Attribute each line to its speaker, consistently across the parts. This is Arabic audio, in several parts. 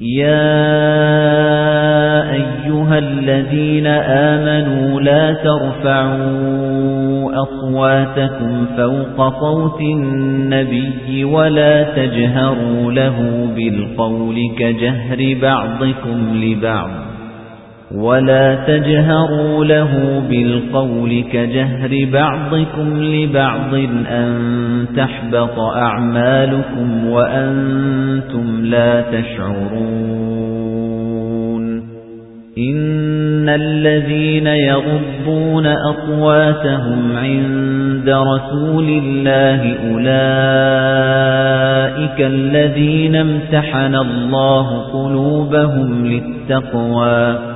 Speaker 1: يا أيها الذين آمنوا لا ترفعوا أصواتكم فوق صوت النبي ولا تجهروا له بالقول كجهر بعضكم لبعض ولا تجهروا له بالقول كجهر بعضكم لبعض أن تحبط أعمالكم وأنتم لا تشعرون إن الذين يغضون أقواتهم عند رسول الله أولئك الذين امتحن الله قلوبهم للتقوى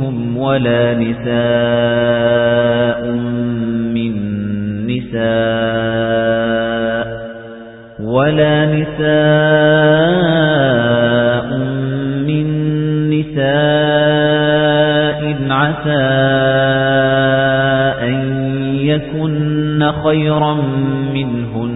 Speaker 1: منهم ولا نساء من نساء ولا نساء من نساء عسى أن يكن خيرا منهن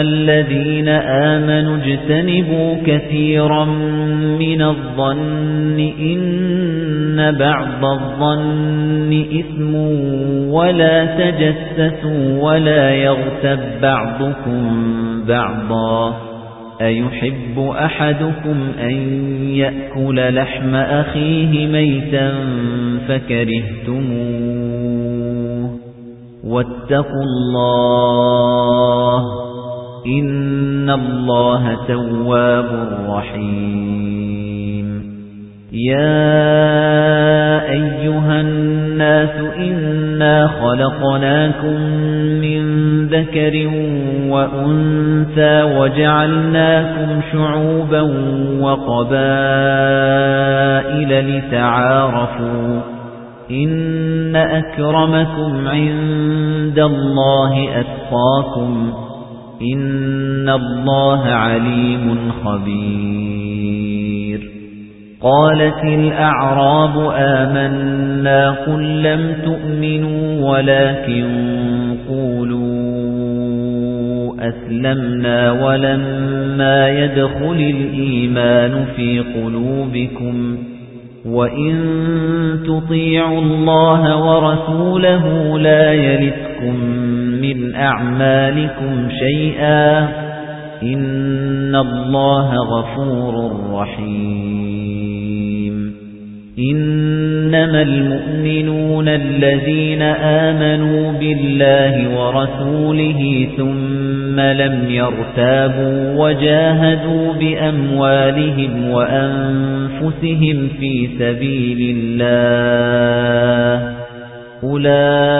Speaker 1: أَيُّهَا الَّذِينَ آمَنُوا اجْتَنِبُوا كَثِيرًا مِنَ الظَّنِّ إِنَّ بَعْضَ الظَّنِّ إِثْمٌ وَلَا تَجَسَّسُوا وَلَا يَغْتَب بَعْضُكُم بَعْضًا أَيُحِبُّ أَحَدُكُمْ أَن يَأْكُلَ لَحْمَ أَخِيهِ مَيْتًا فَكَرِهْتُمُوهُ وَاتَّقُوا اللَّهَ إِنَّ اللَّهَ تَوَّابٌ رَّحِيمٌ يَا أَيُّهَا النَّاسُ إِنَّا خَلَقْنَاكُم مِّن ذَكَرٍ وَأُنثَىٰ وَجَعَلْنَاكُمْ شُعُوبًا وَقَبَائِلَ لِتَعَارَفُوا إِنَّ أَكْرَمَكُمْ عِندَ اللَّهِ أَتْقَاكُمْ إِنَّ اللَّهَ عَلِيمٌ خَبِيرٌ قَالَتِ الْأَعْرَابُ آمَنَّا قُل لَّمْ تُؤْمِنُوا وَلَكِن قُولُوا أَسْلَمْنَا وَلَمَّا يَدْخُلِ الْإِيمَانُ فِي قُلُوبِكُمْ وَإِن تُطِيعُوا اللَّهَ وَرَسُولَهُ لَا يَلِتْكُم مِنْ أَعْمَالِكُمْ شَيْئًا إِنَّ اللَّهَ غَفُورٌ رَحِيمٌ إِنَّمَا الْمُؤْمِنُونَ الَّذِينَ آمَنُوا بِاللَّهِ وَرَسُولِهِ ثُمَّ لَمْ يَرْتَابُوا وَجَاهَدُوا بِأَمْوَالِهِمْ وَأَنفُسِهِمْ فِي سَبِيلِ اللَّهِ أُولَٰئِكَ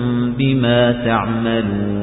Speaker 1: بِمَا تَعْمَلُونَ